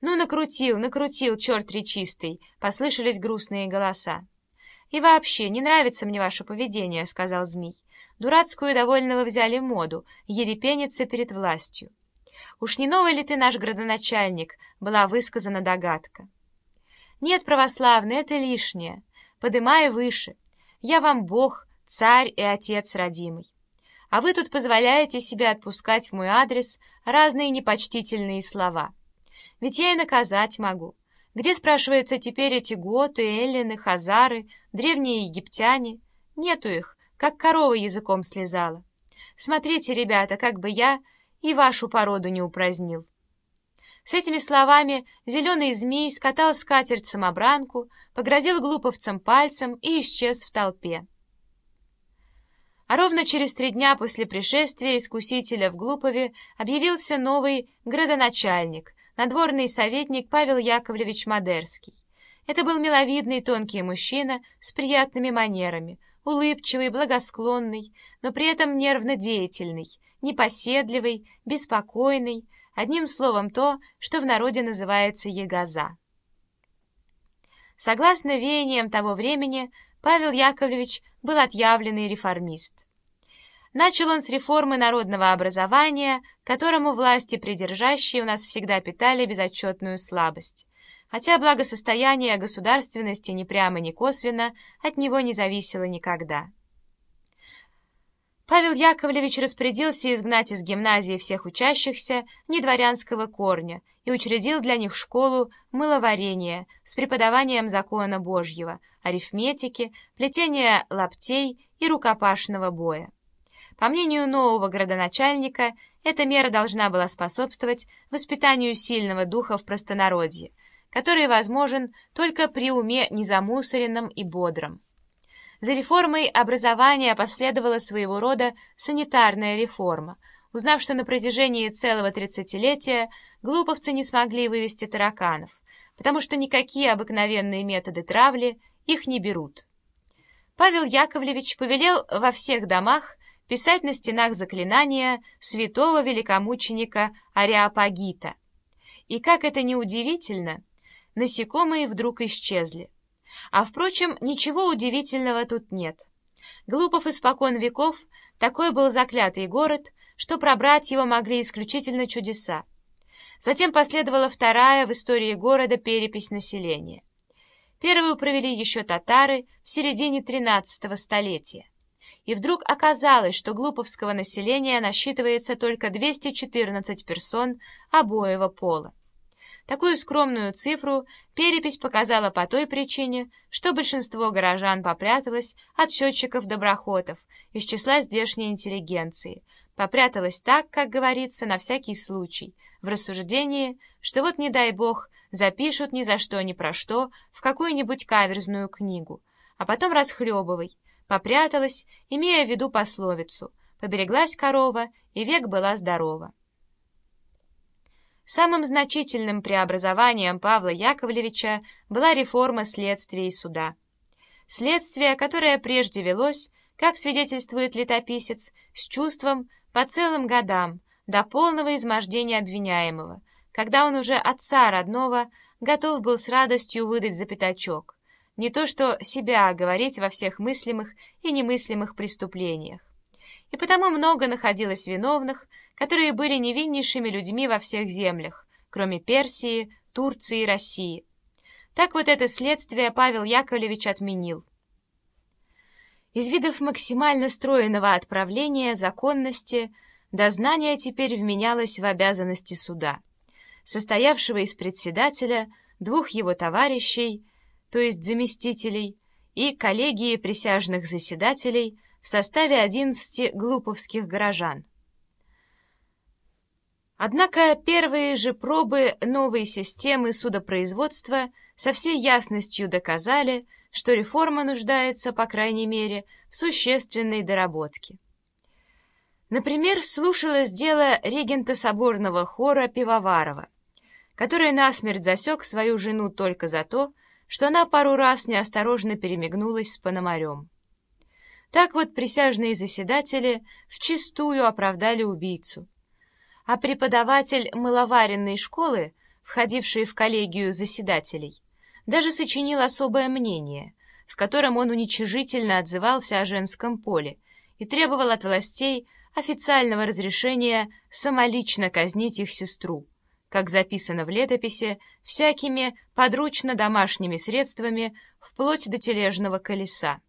«Ну, накрутил, накрутил, черт речистый!» — послышались грустные голоса. «И вообще, не нравится мне ваше поведение», — сказал змей. «Дурацкую довольно вы взяли моду, ерепениться перед властью». «Уж не новый ли ты наш градоначальник?» — была высказана догадка. «Нет, православный, это лишнее. Подымай выше. Я вам Бог, царь и отец родимый. А вы тут позволяете себе отпускать в мой адрес разные непочтительные слова. Ведь я и наказать могу. Где, спрашивается, теперь эти готы, эллины, хазары, древние египтяне? Нету их, как корова языком слезала. Смотрите, ребята, как бы я и вашу породу не упразднил. С этими словами зеленый змей скатал скатерть-самобранку, погрозил глуповцам пальцем и исчез в толпе. А ровно через три дня после пришествия искусителя в Глупове объявился новый градоначальник, надворный советник Павел Яковлевич Мадерский. Это был миловидный тонкий мужчина с приятными манерами, улыбчивый, благосклонный, но при этом нервно деятельный, непоседливый, беспокойный, одним словом то, что в народе называется ягоза. Согласно веяниям того времени, Павел Яковлевич был отъявленный реформист. Начал он с реформы народного образования, которому власти придержащие у нас всегда питали безотчетную слабость, хотя благосостояние государственности ни прямо ни косвенно от него не зависело никогда. Павел Яковлевич распорядился изгнать из гимназии всех учащихся недворянского корня и учредил для них школу мыловарения с преподаванием закона Божьего, арифметики, плетения лаптей и рукопашного боя. По мнению нового градоначальника, эта мера должна была способствовать воспитанию сильного духа в простонародье, который возможен только при уме незамусоренном и бодром. За реформой образования последовала своего рода санитарная реформа, узнав, что на протяжении целого тридцатилетия глуповцы не смогли вывести тараканов, потому что никакие обыкновенные методы травли их не берут. Павел Яковлевич повелел во всех домах писать на стенах заклинания святого великомученика Ариапагита. И как это неудивительно, насекомые вдруг исчезли. А, впрочем, ничего удивительного тут нет. Глупов испокон веков такой был заклятый город, что пробрать его могли исключительно чудеса. Затем последовала вторая в истории города перепись населения. Первую провели еще татары в середине XIII столетия. И вдруг оказалось, что глуповского населения насчитывается только 214 персон обоего пола. Такую скромную цифру перепись показала по той причине, что большинство горожан попряталось от счетчиков-доброходов из числа здешней интеллигенции, попряталось так, как говорится, на всякий случай, в рассуждении, что вот, не дай бог, запишут ни за что ни про что в какую-нибудь каверзную книгу, а потом расхлебывай, попряталась, имея в виду пословицу «побереглась корова, и век была здорова». Самым значительным преобразованием Павла Яковлевича была реформа следствия и суда. Следствие, которое прежде велось, как свидетельствует летописец, с чувством по целым годам, до полного измождения обвиняемого, когда он уже отца родного готов был с радостью выдать за пятачок, не то что себя говорить во всех мыслимых и немыслимых преступлениях. И потому много находилось виновных, которые были невиннейшими людьми во всех землях, кроме Персии, Турции и России. Так вот это следствие Павел Яковлевич отменил. Из видов максимально стройного отправления законности дознание теперь вменялось в обязанности суда, состоявшего из председателя, двух его товарищей, то есть заместителей, и коллегии присяжных заседателей в составе 11 глуповских горожан. Однако первые же пробы новой системы судопроизводства со всей ясностью доказали, что реформа нуждается, по крайней мере, в существенной доработке. Например, слушалось дело регента соборного хора Пивоварова, который насмерть засек свою жену только за то, что она пару раз неосторожно перемигнулась с Пономарем. Так вот присяжные заседатели вчистую оправдали убийцу а преподаватель мыловаренной школы входившие в коллегию заседателей, даже сочинил особое мнение, в котором он уничижительно отзывался о женском поле и требовал от властей официального разрешения самолично казнить их сестру, как записано в летописи, всякими подручно-домашними средствами вплоть до тележного колеса.